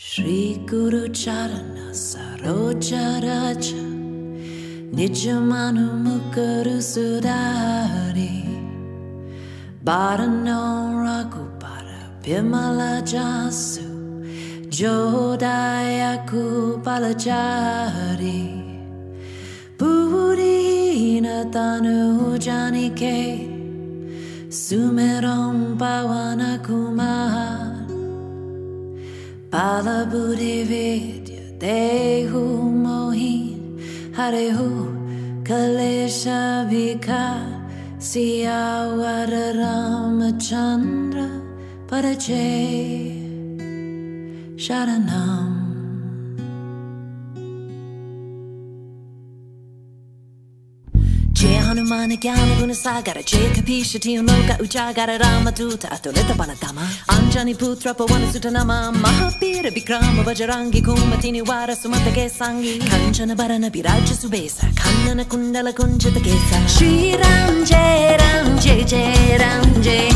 Shri Guru Charana Sarojaraja Nijamanu Mukuru Sudari Barano Rakupara Pimala Jasu Jodayaku Palajari Purina Tanu Janike Sumerom Pawana Kumar Balabudi vidya dehu mohin harehu kalesha vika siyawara ramachandra parache sharanam హనుమానికి ఆనుగుణ సాగర చేకపీషటియునౌక ఉజాగర రామదూత అతులత బలతమ అంజని పుత్ర పవనసుట నమ మహాపీర విక్రమ వజరాంగి కుమతిని వార సుమతకే సాంగి కంచన భరణ విరాజ సుబేస కన్నన కుండల కుంజత case Sriram జయ రామ్ జయ జయ రామ్ జయ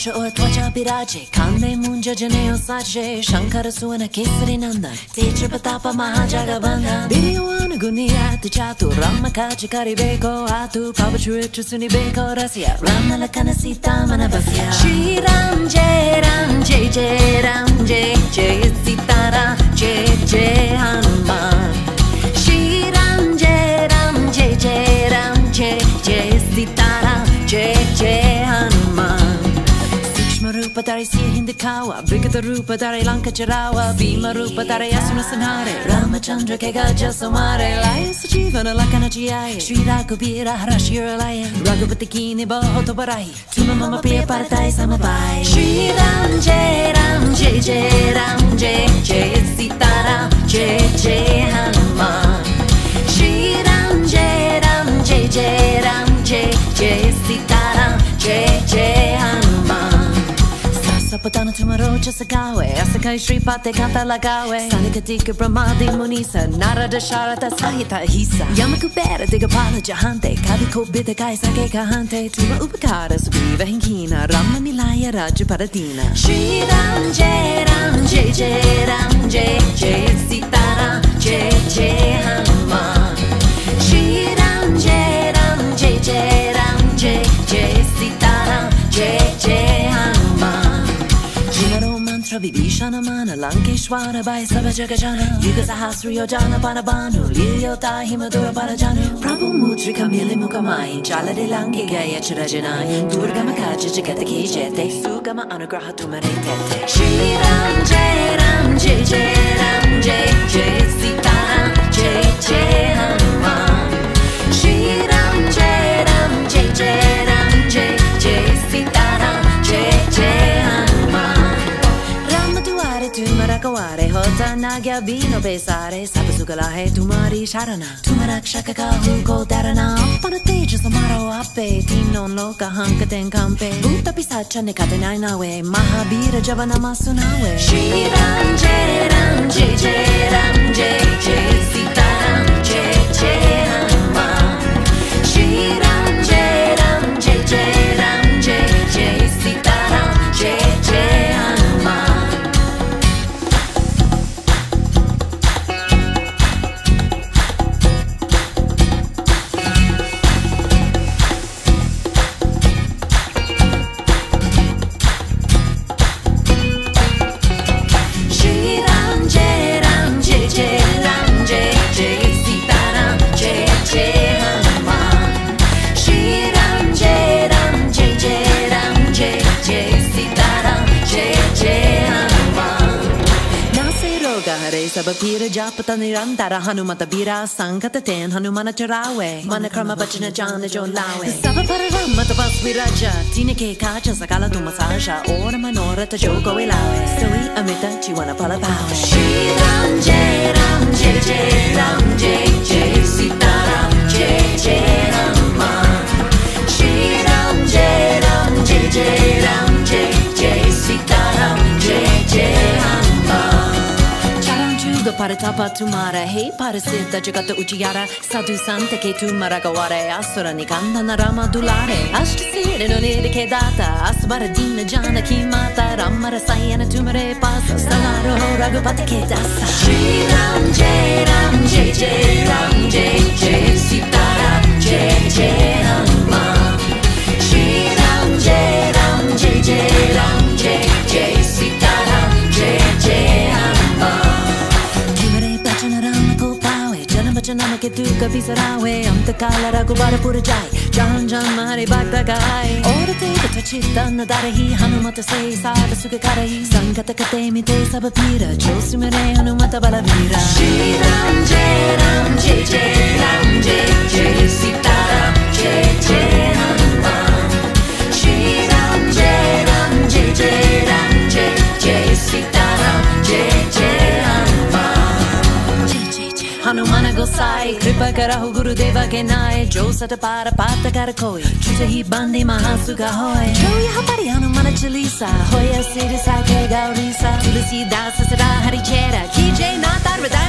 faccio o faccia pirace Kande munja jane o sache Shankara suona kesari nanda Teacher patapa mahajaga banda Biriwana gunia te chatu Rama kachi karibeko atu Pabachu echu sunibeko rasya Rama la kanasita manabasya Shri Ram Jai Ram Jai Jai Ram Jai Jai Sitara Jai Jai Hanu Rupa Dari Siya Hindikawa Brigata Rupa Dari Lanka Charawa Bhima Rupa Dari Asuna Sanhare Ramachandra Kegaja Samare Laya Sachivana Lakana Jiyaya Shri Raghubira Harashira Laya Raghupati Kini Bahoto Barai Tuma Mama Priya Paratai Samabai Shri Ram Jai Ram Jai Jai Ram Jai Jai Sita Ram Jai Jai Hanuman Shri Ram Jai Ram Jai Jai Ram Jai Jai Sita Sapatana tomorrow Chasagawe Asakai Shri Pate Kanta Lagawe. Sanikatika Brahmadi Munisa. Nara Narada Sharata Sahita Hisa. Yamakubera Digapala Jahante. Kadiko Bita Kai Sake Kahante. Tuma Upakara Subiva Hinkina Ramanilaya Raja Paradina. Shri Ram Jai Ram Jai Jai Ram Jai Sita Ram Jai Jai Hanuman vibhishana lankeshwara bai sava jagajana yuga sahasra yojana panabanu liyota himadura parajanu prabhu mutrika mili mukamai jala de lanke gaya chirajanai durgama kaja jagata ki jete sugama anugraha tumare tete Shri Ram Jai Ram Jai Jai Ram Jai Jai गया बीनो बेसारे सब सुगला है तुम्हारी शरणा तुम्हारा रक्षक का हुको डरना अपन तेज समारो आपे। तीनों लोग का हंक तें काम पे। भूत पिसाच ने कद ना नावे। महावीर जब नमा सुनावे। श्री राम जय राम, जय जय राम, जय जय सीता राम जय जय Ram. Roga hare sabapira japata nirantara hanumata bira sankata ten hanumana charawe mana krama bachana jana jolawe sabapara ramata pasviraja tine ke kacha sakala tumasasha ora manora ta jogo ilawe soi amita chiwana pala pawe Shri Ram Jai Ram Jai Jai Ram Jai Jai Jai Sita Ram Jai Jai Hanuman Charanchu the parata papa tumara Hei parasita jagata uchiyara Sadhu santa ke tu maragaware Asura nikanda narama dulare. Ashtasire no nere ke data Asbara dina jana kimata Ramara sayana tumare pasa Salaro raghupati ke dasa. Shri Ram Jai Ram Jai Jai Ram Jai Jai Sitaram avviserai Antecala ragubara pure jai Jan Jan mare bagda gai Ora te gatva chitta nadara hi Hanumata sei sada suga kara hi Sangata kate mi te sabapira Chosu mere hanumata balavira Shiram jeram je jeram je je Sitaram je jeram gosai kripa karahu guru deva ke nai. Jo sat para pata kar koi. Chuja hi bandi mahasu ga hoi. Jo yaha pariyanu mana chalisa. Hoya siri sa ke gaurisa. Tulsi das sara hari chera. Ki jay na tar vidai